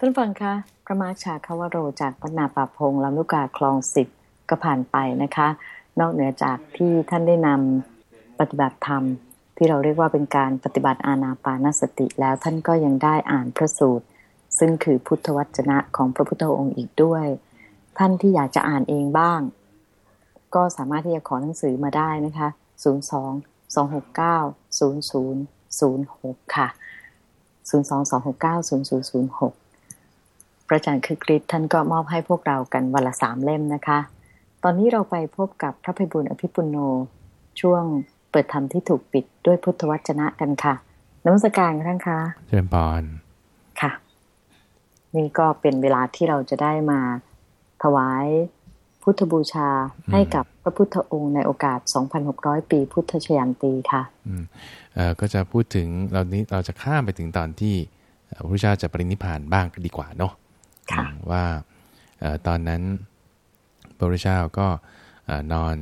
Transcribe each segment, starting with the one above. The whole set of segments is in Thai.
ท่านฟังคะพระมาชาคาวโรจากปนาป่าพงลำลูกกาคลองสิบก็ผ่านไปนะคะ นอกเหนือจากที่ท่านได้นำปฏิบัติธรรม ที่เราเรียกว่าเป็นการปฏิบัติอาณาปานสติแล้วท่านก็ยังได้อ่านพระสูตร ซึ่งคือพุทธวจนะของพระพุทธองค์อีกด้วย ท่านที่อยากจะอ่านเองบ้าง ก็สามารถที่จะขอหนังสือมาได้นะคะ 02 269 0006 ค่ะ 022690006 พระอาจารย์คือกริชท่านก็มอบให้พวกเรากันวันละสามเล่มนะคะ ตอนนี้เราไปพบกับพระภัยบุญอภิปุโน ช่วงเปิดธรรมที่ถูกปิดด้วยพุทธวจนะกันค่ะน้ำสการท่านคะเจริญพรค่ะ นี่ก็เป็นเวลาที่เราจะได้มาถวายพุทธบูชาให้กับพระพุทธองค์ในโอกาส 2,600 ปีพุทธชยันตีค่ะอืมเอ่อก็จะพูดถึงเรานี้เราจะข้ามไปถึงตอนที่พระพุทธเจ้าจะปรินิพพานบ้างดีกว่าเนาะ ว่าตอนนั้นพระพุทธเจ้าก็นอน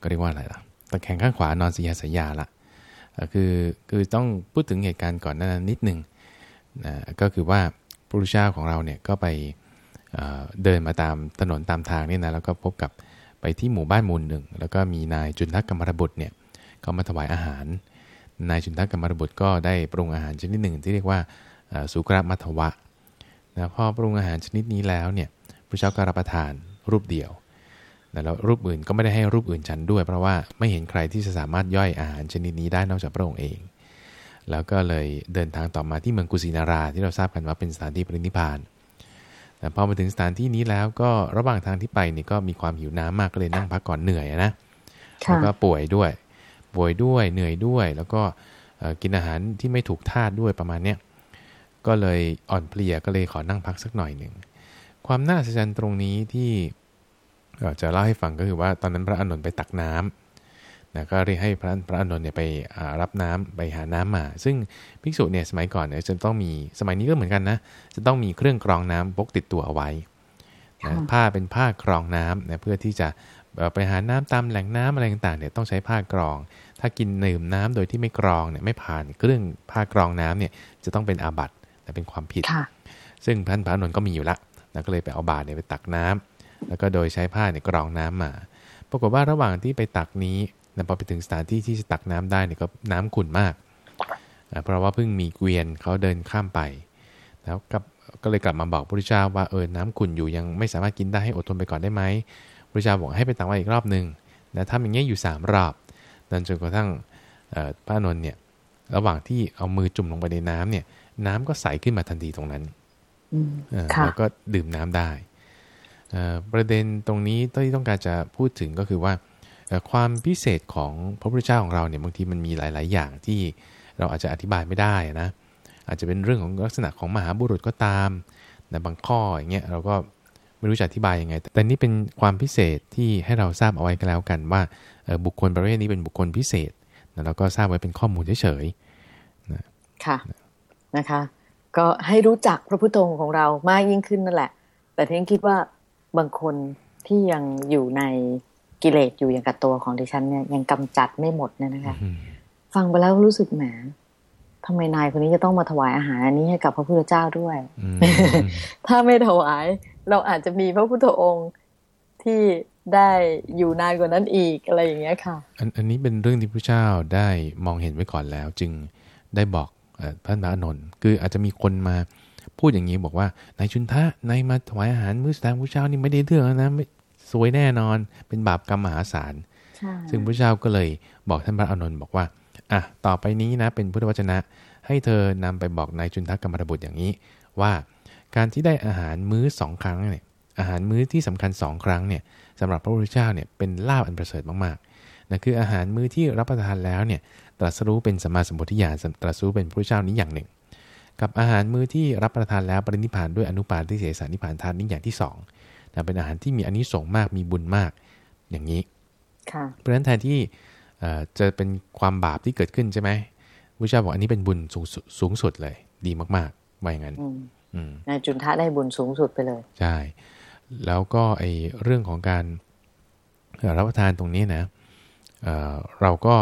ก็เรียกว่าอะไรล่ะตะแคงข้างขวานอนสียสยาละคือคือต้องพูดถึงเหตุการณ์ก่อนนั้นนิดหนึ่งนะก็คือว่าพระพุทธเจ้าของเราเนี่ยก็ไปเดินมาตามถนนตามทางนี่นะแล้วก็พบกับไปที่หมู่บ้านหมู่หนึ่ง แล้วก็มีนายจุนทักกรรมรบุตรเนี่ยก็มาถวายอาหาร นายจุนทักกรรมรบุตรก็ได้ปรุงอาหารชนิดหนึ่งที่เรียกว่าสุกรมัทวะ นะพอปรุงอาหารชนิดนี้แล้วเนี่ยพระเจ้าก็รับประทานรูปเดียวนะแล้วรูปอื่นก็ไม่ได้ให้รูปอื่นฉันด้วย เพราะว่าไม่เห็นใครที่จะสามารถย่อยอาหารชนิดนี้ได้นอกจากพระองค์เอง แล้วก็เลยเดินทางต่อมาที่เมืองกุสินาราที่เราทราบกันว่าเป็นสถานที่ปรินิพานแต่พอมาถึงสถานที่นี้แล้วก็ระหว่างทางที่ไปนี่ก็มีความหิวน้ำมากก็เลยนั่งพักก่อนเหนื่อยนะแล้วก็ป่วยด้วย ป่วยด้วยเหนื่อยด้วย แล้วก็กินอาหารที่ไม่ถูกธาตุด้วยประมาณเนี้ย ก็เลยอ่อนเพลียก็เลยขอนั่งพักสักหน่อยหนึ่ง ความน่าสะใจตรงนี้ที่จะเล่าให้ฟังก็คือว่าตอนนั้นพระอานนท์ไปตักน้ำนะก็เรียกให้พระพระอานนท์เนี่ยไปรับน้ำไปหาน้ำมา ซึ่งภิกษุเนี่ยสมัยก่อนเนี่ยจะต้องมีสมัยนี้ก็เหมือนกันนะ จะต้องมีเครื่องกรองน้ำพกติดตัวเอาไว้นะผ้าเป็นผ้ากรองน้ำนะเพื่อที่จะไปหาน้ำตามแหล่งน้ำอะไรต่างๆเนี่ยต้องใช้ผ้ากรอง ถ้ากินนื่มน้ำโดยที่ไม่กรองเนี่ยไม่ผ่านเครื่องผ้ากรองน้ำเนี่ยจะต้องเป็นอาบัติ แต่เป็นความผิด ซึ่งท่านพระนนท์ก็มีอยู่ละนะก็เลยไปเอาบาตรเนี่ยไปตักน้ำแล้วก็โดยใช้ผ้าเนี่ยกรองน้ำมา ปรากฏว่าระหว่างที่ไปตักนี้นะพอไปถึงสถานที่ที่จะตักน้ำได้เนี่ยก็น้ำขุ่นมากนะเพราะว่าเพิ่งมีเกวียนเขาเดินข้ามไป แล้วกับก็เลยกลับมาบอกพระพุทธเจ้าว่าเออน้ำขุ่นอยู่ยังไม่สามารถกินได้ให้อดทนไปก่อนได้ไหมพระพุทธเจ้าบอกให้ไปตักมาอีกรอบหนึ่งนะทำอย่างเงี้ยอยู่ 3 รอบนั่นจนกระทั่งพระนนท์เนี่ยระหว่างที่เอามือจุ่มลงไปในน้ำเนี่ย น้ำก็ใสขึ้นมาทันทีตรงนั้นแล้วก็ดื่มน้ำได้ประเด็นตรงนี้ที่ต้องการจะพูดถึงก็คือว่าความพิเศษของพระพุทธเจ้าของเราเนี่ยบางทีมันมีหลาย ๆ อย่างที่เราอาจจะอธิบายไม่ได้นะอาจจะเป็นเรื่องของลักษณะของมหาบุรุษก็ตามแต่บางข้ออย่างเงี้ยเราก็ไม่รู้จะอธิบายยังไง แต่นี่เป็นความพิเศษที่ให้เราทราบเอาไว้กันแล้วกัน ว่าบุคคลประเภทนี้เป็นบุคคลพิเศษแล้วก็ทราบไว้เป็นข้อมูลเฉยๆค่ะ นะคะ ก็ให้รู้จักพระพุทธองค์ของเรามากยิ่งขึ้นนั่นแหละ แต่ที่คิดว่าบางคนที่ยังอยู่ในกิเลสอยู่อย่างกับตัวของดิฉันเนี่ยยังกำจัดไม่หมดเนี่ยนะคะ ฟังไปแล้วรู้สึกแหมทำไมนายคนนี้จะต้องมาถวายอาหารอันนี้ให้กับพระพุทธเจ้าด้วย ถ้าไม่ถวาย เราอาจจะมีพระพุทธองค์ที่ได้อยู่นานกว่านั้นอีกอะไรอย่างเงี้ยค่ะ อันอันนี้เป็นเรื่องที่พระเจ้าได้มองเห็นไว้ก่อนแล้ว จึงได้บอก พระนานนท์คืออาจจะมีคนมาพูดอย่างนี้บอกว่านายชุนทะนายมาถวายอาหารมื้อสุดท้ายพระเจ้านี่ไม่ได้เรื่องนะไม่สวยแน่นอน เป็นบาปกรรมมหาศาลซึ่งพระเจ้าก็เลยบอกท่านพระอานนท์บอกว่าอะต่อไปนี้นะเป็นพุทธวจนะ ให้เธอนำไปบอกนายจุนทักกรรมรบุตรอย่างนี้ ว่าการที่ได้อาหารมื้อสองครั้งเนี่ยอาหารมื้อที่สำคัญสองครั้งเนี่ยสำหรับพระพุทธเจ้าเนี่ยเป็นลาบอันประเสริฐมากๆนะคืออาหารมื้อที่รับประทานแล้วเนี่ย ตรัสรู้เป็นสมมาสมุทธิญาณตรัสรู้เป็นพระเจ้านี้อย่างหนึ่ง กับอาหารมื้อที่รับประทานแล้วปรินิพานด้วยอนุปาทิเสสนิพานทานนี้อย่างที่2นะเป็นอาหารที่มีอนนิสงส์มากมีบุญมากอย่างนี้เพราะฉะนั้นแทนที่จะเป็นความบาปที่เกิดขึ้นใช่ไหมพระเจ้าบอกอันนี้เป็นบุญสูงสูงสุดเลย ดีมากๆว่าอย่างนั้นนายจุนทะได้บุญสูงสุดไปเลย ใช่ แล้วก็ไอเรื่องของการรับประทานตรงนี้นะเเราก็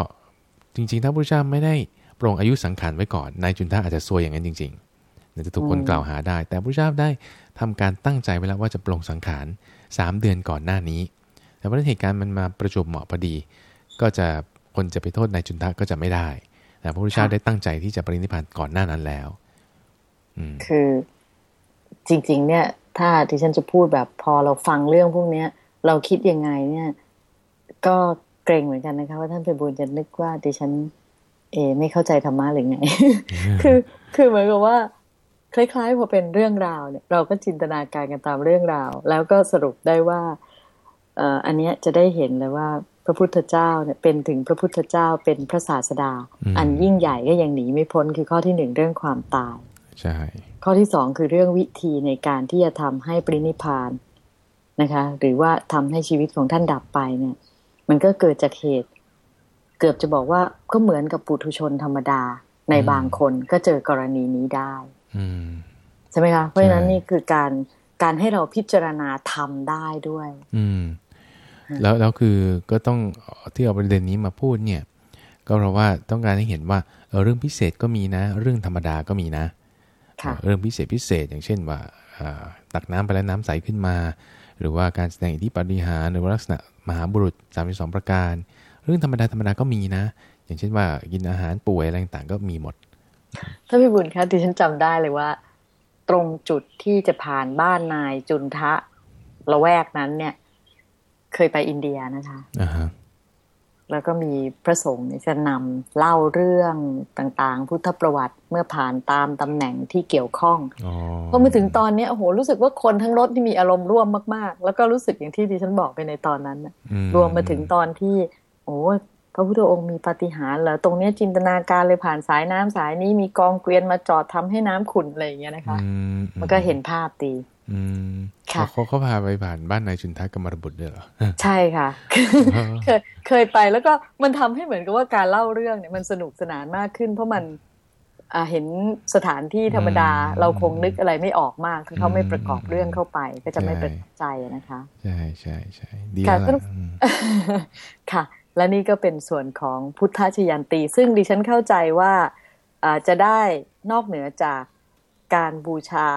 จริงๆ ถ้าพระเจ้าไม่ได้ปรงอายุสังขารไว้ก่อน นายจุนทะอาจจะซวยอย่างนั้นจริงๆจะถูกคนกล่าวหาได้ แต่พระเจ้าได้ทำการตั้งใจไว้แล้วว่าจะปลงสังขารสามเดือนก่อนหน้านี้ แต่เพราะเหตุการณ์มันมาประจบเหมาะพอดี ก็จะคนจะไปโทษนายจุนทะก็จะไม่ได้แต่พระพุทธเจ้าได้ตั้งใจที่จะปรินิพพานก่อนหน้านั้นแล้วคือจริง ๆ เนี่ย ถ้าที่ฉันจะพูดแบบพอเราฟังเรื่องพวกเนี้ย เราคิดยังไงเนี่ย ก็ กรงเหมือนกันนะคะว่าท่านไปบุญจะนึกว่าดิฉัน เอ ไม่เข้าใจธรรมะหรือไง คือคือเหมือนกับว่า คล้ายๆพอเป็นเรื่องราวเนี่ย เราก็จินตนาการกันตามเรื่องราว แล้วก็สรุปได้ว่าเอ่ออันนี้จะได้เห็นเลยว่าพระพุทธเจ้าเนี่ยเป็นถึงพระพุทธเจ้าเป็นพระศาสดา อันยิ่งใหญ่ก็ยังหนีไม่พ้นคือข้อที่หนึ่งเรื่องความตายใช่ข้อที่สองคือเรื่องวิธีในการที่จะทำให้ปรินิพานนะคะ หรือว่าทำให้ชีวิตของท่านดับไปเนี่ย มันก็เกิดจากเหตุ เกือบจะบอกว่าก็เหมือนกับปุถุชนธรรมดาในบางคนก็เจอกรณีนี้ได้ใช่ไหมคะเพราะฉะนั้นนี่คือการการให้เราพิจารณาทำได้ด้วย อืม แล้วแล้วคือก็ต้องที่เอาประเด็นนี้มาพูดเนี่ย ก็เพราะว่าต้องการให้เห็นว่าเออเรื่องพิเศษก็มีนะ เรื่องธรรมดาก็มีนะเรื่องพิเศษพิเศษอย่างเช่นว่าตักน้ำไปแล้วน้ำใสขึ้นมา หรือว่าการแสดงอิทธิปฏิหารหรือว่าลักษณะ มหาบุรุษ 32 ประการ เรื่องธรรมดาธรรมดาก็มีนะ อย่างเช่นว่ากินอาหารป่วยอะไรต่างก็มีหมด ถ้าพี่บุญคะที่ฉันจำได้เลยว่า ตรงจุดที่จะผ่านบ้านนายจุนทะละแวกนั้นเนี่ย เคยไปอินเดียนะคะอ่า แล้วก็มีพระสงฆ์จะนำเล่าเรื่องต่างๆ พุทธประวัติเมื่อผ่านตามตำแหน่งที่เกี่ยวข้องพอมาถึงตอนนี้โอ้โหรู้สึกว่าคนทั้งรถที่มีอารมณ์ร่วมมากๆ แล้วก็รู้สึกอย่างที่ดิฉันบอกไปในตอนนั้นรวมมาถึงตอนที่ โอ้พระพุทธองค์มีปฏิหารเหรอตรงนี้จินตนาการเลยผ่านสายน้ำสายนี้มีกองเกวียนมาจอดทำให้น้ำขุ่นอะไรอย่างเงี้ยนะคะ มันก็เห็นภาพดีอืมค่ะ เขาเขาพาไปผ่านบ้านนายชุนทักกมรบุตรด้วยเหรอ ใช่ค่ะ เคยเคยไปแล้วก็มันทำให้เหมือนกับว่าการเล่าเรื่องเนี่ยมันสนุกสนานมากขึ้น เพราะมันอ่าเห็นสถานที่ธรรมดาเราคงนึกอะไรไม่ออกมากถ้าเขาไม่ประกอบเรื่องเข้าไป ก็จะไม่เป็นใจนะคะ ใช่ใช่ใช่ดีแล้วค่ะ และนี่ก็เป็นส่วนของพุทธชยันตี ซึ่งดิฉันเข้าใจว่าจะได้นอกเหนือจากการบูชา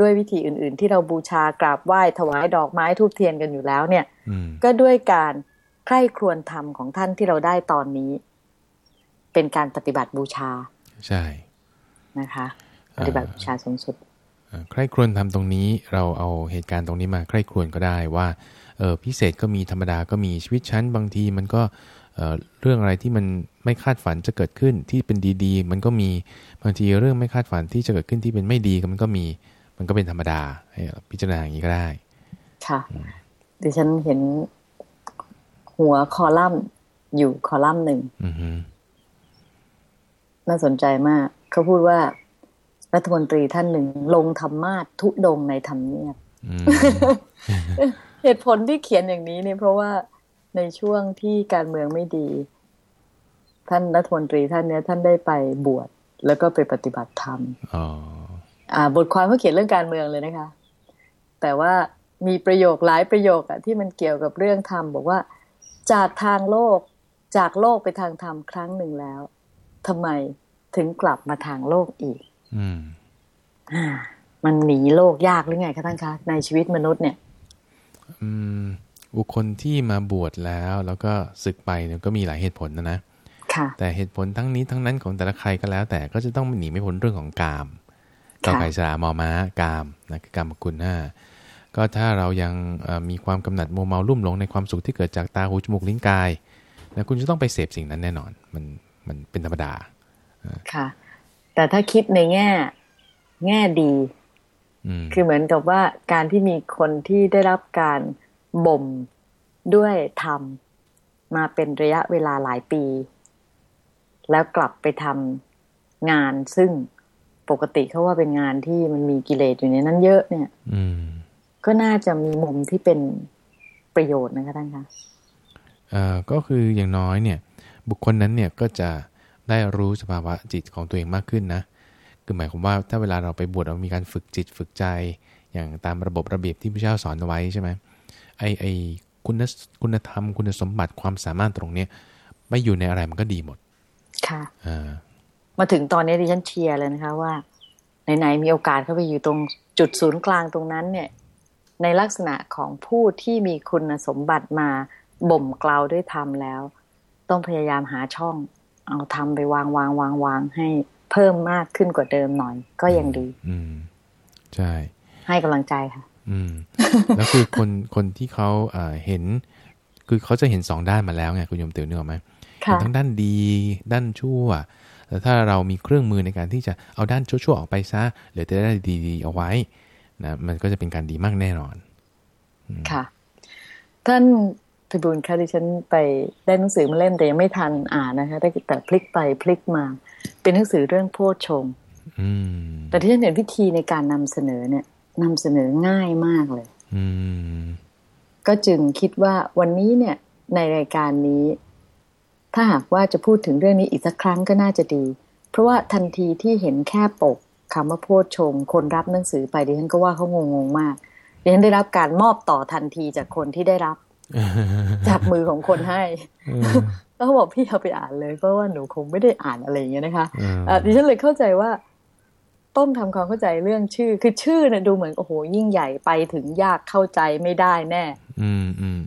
ด้วยวิธีอื่น ๆ ที่เราบูชากราบไหว้ถวายดอกไม้ทูบเทียนกันอยู่แล้วเนี่ยก็ด้วยการใคร่ครวญธรรมของท่านที่เราได้ตอนนี้ เป็นการปฏิบัติบูชา ใช่นะคะ ปฏิบัติบูชาสูงสุดใคร่ครวญทำตรงนี้เราเอาเหตุการณ์ตรงนี้มาใคร่ครวญก็ได้ว่าเออพิเศษก็มีธรรมดาก็มีชีวิตชั้นบางทีมันก็เเรื่องอะไรที่มันไม่คาดฝันจะเกิดขึ้นที่เป็นดี ๆ มันก็มีบางทีเรื่องไม่คาดฝันที่จะเกิดขึ้นที่เป็นไม่ดีมันก็มี มันก็เป็นธรรมดาให้พิจารณาอย่างนี้ก็ได้ ค่ะดิฉันเห็นหัวคอลัมน์อยู่คอลัมน์หนึ่งน่าสนใจมาก เขาพูดว่า รัฐมนตรีท่านหนึ่ง ลงธรรมาททุดงในธรรมเนียบเหตุผลที่เขียนอย่างนี้เนี่ยเพราะว่าในช่วงที่การเมืองไม่ดี ท่านรัฐมนตรีท่านเนี้ยท่านได้ไปบวชแล้วก็ไปปฏิบัติธรรมอ่า บทความเขาเขียนเรื่องการเมืองเลยนะคะ แต่ว่ามีประโยคหลายประโยคอะที่มันเกี่ยวกับเรื่องธรรมบอกว่า จากทางโลกจากโลกไปทางธรรมครั้งหนึ่งแล้วทำไมถึงกลับมาทางโลกอีกอืมอ่ามันหนีโลกยากหรือไงคะท่านคะ ในชีวิตมนุษย์เนี่ยอืมบุคคลที่มาบวชแล้ว แล้วก็ศึกไปเนี่ยก็มีหลายเหตุผลนะนะแต่เหตุผลทั้งนี้ทั้งนั้นของแต่ละใครก็แล้ว แต่ก็จะต้องหนีไม่พ้นเรื่องของกาม กอไก่สระมอม้ากามนะคือกามคุณห้าก็ถ้าเรายังมีความกำหนัดโมเมาลุ่มหลงในความสุขที่เกิดจากตาหูจมูกลิ้นกายนะคุณจะต้องไปเสพสิ่งนั้นแน่นอน มันมันเป็นธรรมดาค่ะ แต่ถ้าคิดในแง่ แง่ดีคือเหมือนกับว่าการที่มีคนที่ได้รับการบ่มด้วยธรรมมาเป็นระยะเวลาหลายปี แล้วกลับไปทำงานซึ่ง ปกติเขาว่าเป็นงานที่มันมีกิเลสอยู่ในนั้นเยอะเนี่ย อืก็น่าจะมีมุมที่เป็นประโยชน์นะคะท่านคะเอ่อก็คืออย่างน้อยเนี่ย บุคคลนั้นเนี่ยก็จะได้รู้สภาวะจิตของตัวเองมากขึ้นนะคือหมายความว่าถ้าเวลาเราไปบวชเรามีการฝึกจิตฝึกใจ อย่างตามระบบระเบียบที่พระเจ้าสอนเอาไว้ใช่ไหมไอไอคุณคุณธรรมคุณสมบัติความสามารถตรงเนี้ยไม่อยู่ในอะไรมันก็ดีหมด ค่ะอ่า มาถึงตอนนี้ดิฉันเชียร์เลยนะคะว่าไหนๆมีโอกาสเข้าไปอยู่ตรงจุดศูนย์กลางตรงนั้นเนี่ย ในลักษณะของผู้ที่มีคุณสมบัติมาบ่มเกลาด้วยธรรมแล้ว ต้องพยายามหาช่อง เอาทำไปวางวางวางวางให้เพิ่มมากขึ้นกว่าเดิมหน่อย ก็ยังดี อืมใช่ ให้กำลังใจค่ะ อืม แล้วคือคนคนที่เขาเอ่อเห็น คือเขาจะเห็นสองด้านมาแล้วไงคุณโยมติ๋วเนื้อไหมค่ะทั้งด้านดี ด้านชั่ว แต่ถ้าเรามีเครื่องมือในการที่จะเอาด้านชั่วๆออกไปซะเหลือแต่ด้านดีๆเอาไว้นะมันก็จะเป็นการดีมากแน่นอน ค่ะ ท่านพิบูลคะดิฉันไปได้หนังสือมาเล่มแต่ยังไม่ทันอ่านนะคะได้แต่พลิกไปพลิกมา เป็นหนังสือเรื่องโพชฌงค์อืมแต่ที่ฉันเห็นวิธีในการนำเสนอเนี่ยนำเสนอง่ายมากเลย อืมก็จึงคิดว่าวันนี้เนี่ย ในรายการนี้ ถ้าหากว่าจะพูดถึงเรื่องนี้อีกสักครั้งก็น่าจะดี เพราะว่าทันทีที่เห็นแค่ปกคำว่าโพชฌงค์คนรับหนังสือไปดิฉันก็ว่าเขางงๆมากดิฉันได้รับการมอบต่อทันทีจากคนที่ได้รับ จากมือของคนให้แล้วเขาบอกพี่เอาไปอ่านเลย เพราะว่าหนูคงไม่ได้อ่านอะไรอย่างเงี้ยนะคะอืมอะดิฉันเลยเข้าใจว่า ต้องทำความเข้าใจเรื่องชื่อ คือชื่อเนี่ยดูเหมือนโอ้โหยิ่งใหญ่ไปถึงยากเข้าใจไม่ได้แน่อืมอืม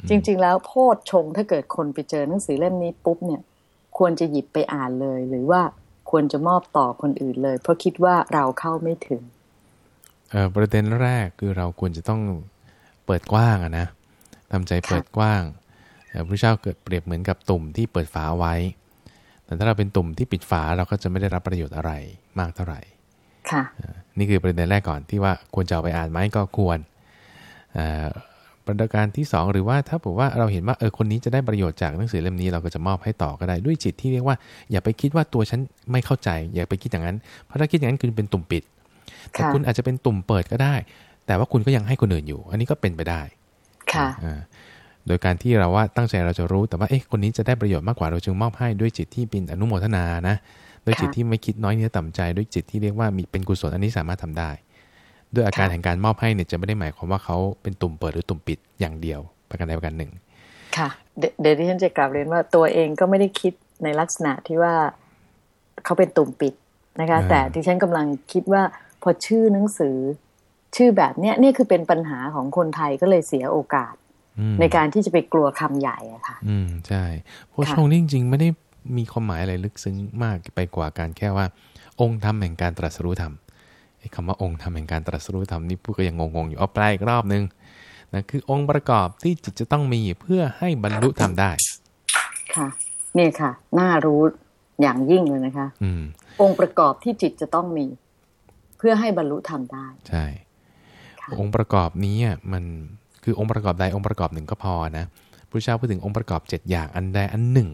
จริง ๆ แล้วโพชฌงค์ถ้าเกิดคนไปเจอหนังสือเล่มนี้ปุ๊บเนี่ย ควรจะหยิบไปอ่านเลย หรือว่าควรจะมอบต่อคนอื่นเลย เพราะคิดว่าเราเข้าไม่ถึงเอ่อประเด็นแรกคือเราควรจะต้องเปิดกว้างอะนะทำใจเปิดกว้างเอ่อพระเจ้าเกิดเปรียบเหมือนกับตุ่มที่เปิดฝาไว้ แต่ถ้าเราเป็นตุ่มที่ปิดฝาเราก็จะไม่ได้รับประโยชน์อะไรมากเท่าไหร่ ค่ะ นี่คือประเด็นแรกก่อนที่ว่าควรจะเอาไปอ่านไหมก็ควรเอ่อ ประการที่สองหรือว่าถ้าบอกว่าเราเห็นว่าเออคนนี้จะได้ประโยชน์จากหนังสือเล่มนี้เราก็จะมอบให้ต่อก็ได้ด้วยจิตที่เรียกว่า อย่าไปคิดว่าตัวฉันไม่เข้าใจ อย่าไปคิดอย่างนั้น เพราะถ้าคิดอย่างนั้นคุณเป็นตุ่มปิด แต่ค่ะคุณอาจจะเป็นตุ่มเปิดก็ได้ แต่ว่าคุณก็ยังให้คนอื่นอยู่ อันนี้ก็เป็นไปได้ค่ะอ่าโดยการที่เราว่าตั้งใจเราจะรู้แต่ว่าเอ๊ะคนนี้จะได้ประโยชน์มากกว่าเราจึงมอบให้ด้วยจิตที่เป็นอนุโมทนานะด้วยจิตค่ะที่ไม่คิดน้อยเนื้อต่ำใจ ด้วยจิตที่เรียกว่ามีเป็นกุศลอันนี้สามารถทำได้ ด้วยอาการค่ะแห่งการมอบให้เนี่ยจะไม่ได้หมายความว่าเขาเป็นตุ่มเปิดหรือตุ่มปิดอย่างเดียวประการใดประการหนึ่ง ค่ะ เดเดี๋ยวที่ฉันจะกลับเรียนว่าตัวเองก็ไม่ได้คิดในลักษณะที่ว่าเขาเป็นตุ่มปิดนะคะอ่าแต่ที่ฉันกำลังคิดว่าพอชื่อหนังสือชื่อแบบเนี้ยเนี่ยคือเป็นปัญหาของคนไทยก็เลยเสียโอกาสอืมในการที่จะไปกลัวคำใหญ่อะค่ะ อืมใช่เพราะค่ะช่วงนี้จริงๆไม่ได้มีความหมายอะไรลึกซึ้งมากไปกว่าการแค่ว่า องค์ธรรมแห่งการตรัสรู้ธรรมไอ้ คำว่าองค์ธรรมแห่งการตรัสรู้ธรรมนี่พูดก็ยังงงๆอยู่เอาแปลอีกรอบนึงนะคือองค์ประกอบที่จิตจะต้องมีเพื่อให้บรรลุธรรมได้ ค่ะนี่ค่ะ น่ารู้อย่างยิ่งเลยนะคะ อืม องค์ประกอบที่จิตจะต้องมี เพื่อให้บรรลุธรรมได้ ใช่ค่ะองค์ประกอบนี้อะมันคือองค์ประกอบใดองค์ประกอบหนึ่งก็พอนะพระเจ้าพูดถึงองค์ประกอบเจ็ดอย่างอันใดอันหนึ่ง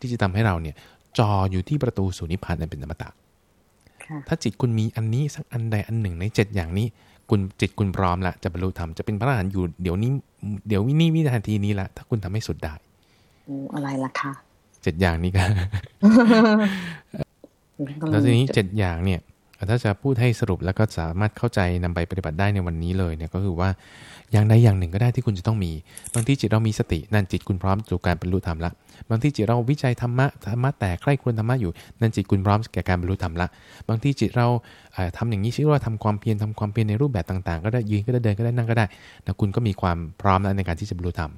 ที่จะทำให้เราเนี่ยจออยู่ที่ประตูสู่นิพพานอันเป็นอมตะค่ะ ถ้าจิตคุณมีอันนี้สักอันใดอันหนึ่งในเจ็ดอย่างนี้ คุณจิตคุณพร้อมละจะบรรลุธรรมจะเป็นพระอรหันต์อยู่เดี๋ยวนี้เดี๋ยววินี่วินาทีนี้ละถ้าคุณทำให้สุดได้โอ้อะไรล่ะคะเจ็ดอย่างนี้ก็แล้วทีนี้เจ็ดอย่างเนี่ย ถ้าจะพูดให้สรุปแล้วก็สามารถเข้าใจนำไปปฏิบัติได้ในวันนี้เลยเนี่ยก็คือว่าอย่างใดอย่างหนึ่งก็ได้ที่คุณจะต้องมี บางที่จิตเรามีสตินั่นจิตคุณพร้อมสู่การบรรลุธรรมละบางที่จิตเราวิจัยธรรมะธรรมะแต่ใคร่ควรธรรมะอยู่นั่นจิตคุณพร้อมแก่การบรรลุธรรมละ บางที่จิตเราเอ่อทำอย่างนี้ชื่อว่าทำความเพียรทำความเพียรในรูปแบบต่าง ๆ ก็ได้ยืนก็ได้เดินก็ได้นั่งก็ได้นะคุณก็มีความพร้อมแล้วในการที่จะบรรลุธรรม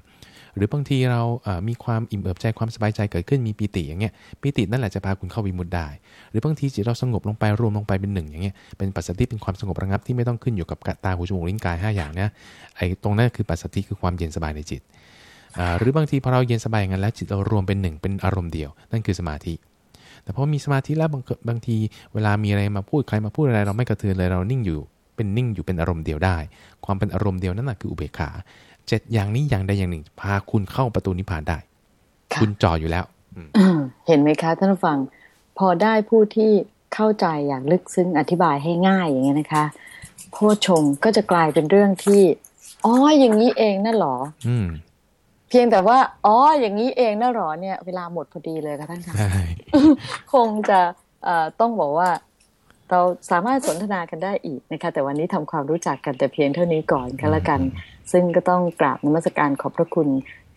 หรือบางทีเรามีความอิ่มเอิบใจความสบายใจเกิดขึ้นมีปีติอย่างเงี้ยปีตินั่นแหละจะพาคุณเข้าวิมุตติได้ หรือบางทีจิตเราสงบลงไปรวมลงไปเป็นหนึ่งอย่างเงี้ยเป็นปัสสัทธิเป็นความสงบระงับที่ไม่ต้องขึ้นอยู่กับตาหูจมูกลิ้นกายห้าอย่างเนี้ยไอ้ตรงนั้นคือปัสสัทธิคือความเย็นสบายในจิตหรือบางทีพอเราเย็นสบายอย่างนั้นแล้วจิตเรารวมเป็นหนึ่งเป็นอารมณ์เดียว นั่นคือสมาธิแต่พอมีสมาธิแล้วบางบางทีเวลามีอะไรมาพูดใครมาพูดอะไรเราไม่กระเทือนเลยเรานิ่งอยู่เป็นนิ่งอยู่เป็นอารมณ์เดียวได้ ความเป็นอารมณ์เดียวนั่นแหะคืออุเบกขา เจ็ดอย่างนี้อย่างใดอย่างหนึ่ง พาคุณเข้าประตูนิพพานได้ค่ะคุณจ่ออยู่แล้วเห็นไหมคะท่านผู้ฟัง พอได้ผู้ที่เข้าใจอย่างลึกซึ้งอธิบายให้ง่ายอย่างเงี้ยนะคะโพชฌงค์ก็จะกลายเป็นเรื่องที่อ๋ออย่างนี้เองน่ะเหรอ อืม เพียงแต่ว่าอ๋ออย่างนี้เองน่ะเหรอเนี่ย เวลาหมดพอดีเลยค่ะท่านคะใช่คงจะเอ่อต้องบอกว่า เราสามารถสนทนากันได้อีกนะคะ แต่วันนี้ทำความรู้จักกันแต่เพียงเท่านี้ก่อนก็แล้วกัน ซึ่งก็ต้องกราบนมัสการขอบพระคุณ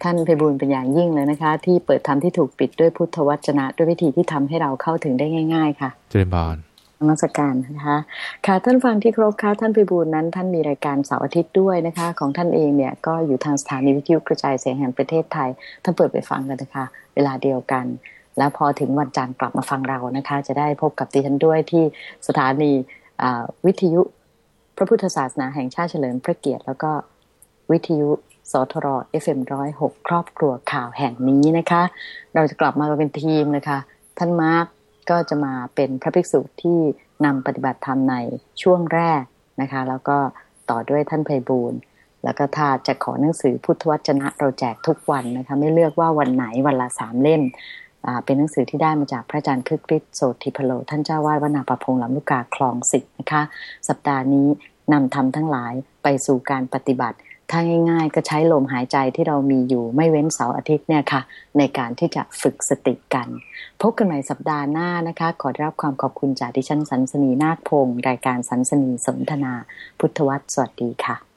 ท่านเพบูลย์เป็นอย่างยิ่งเลยนะคะ ที่เปิดธรรมที่ถูกปิดด้วยพุทธวจนะ ด้วยวิธีที่ทำให้เราเข้าถึงได้ง่าย ๆ ค่ะเจริญบอลนมัสการนะคะค่ะท่านฟังที่ครบค่ะท่านพิบูลนั้น ท่านมีรายการเสาร์อาทิตย์ด้วยนะคะ ของท่านเองเนี่ยก็อยู่ทางสถานีวิทยุกระจายเสียงแห่งประเทศไทย ท่านเปิดไปฟังกันนะคะ เวลาเดียวกัน แล้วพอถึงวันจันทร์กลับมาฟังเรานะคะ จะได้พบกับดิฉันด้วยที่สถานีวิทยุ พระพุทธศาสนาแห่งชาติเฉลิมพระเกียรติแล้วก็ วิทยุสทร FM106 ครอบครัวข่าวแห่งนี้นะคะ เราจะกลับมาเป็นทีมนะคะ ท่านมาร์กก็จะมาเป็นพระภิกษุที่นำปฏิบัติธรรมในช่วงแรกนะคะ แล้วก็ต่อด้วยท่านไพบูลแล้วก็ถ้าจะขอหนังสือพุทธวจนะเราแจกทุกวันนะคะ ไม่เลือกว่าวันไหนวันละสามเล่มเป็นหนังสือที่ได้มาจากพระอาจารย์คึกฤทธิ์โสติพโล ท่านเจ้าวาดวนาประพงศ์ลำลูกกาคลองสิทธ์นะคะ สัปดาห์นี้นำธรรมทั้งหลายไปสู่การปฏิบัติ ถ้าง่ายๆ ก็ใช้ลมหายใจที่เรามีอยู่ไม่เว้นเสาร์อาทิตย์เนี่ยค่ะ ในการที่จะฝึกสติกัน พบกันใหม่สัปดาห์หน้านะคะ ขอรับความขอบคุณจากดิฉันสันสนีนาคพงศ์รายการสันสนีสนทนา พุทธวัตรสวัสดีค่ะ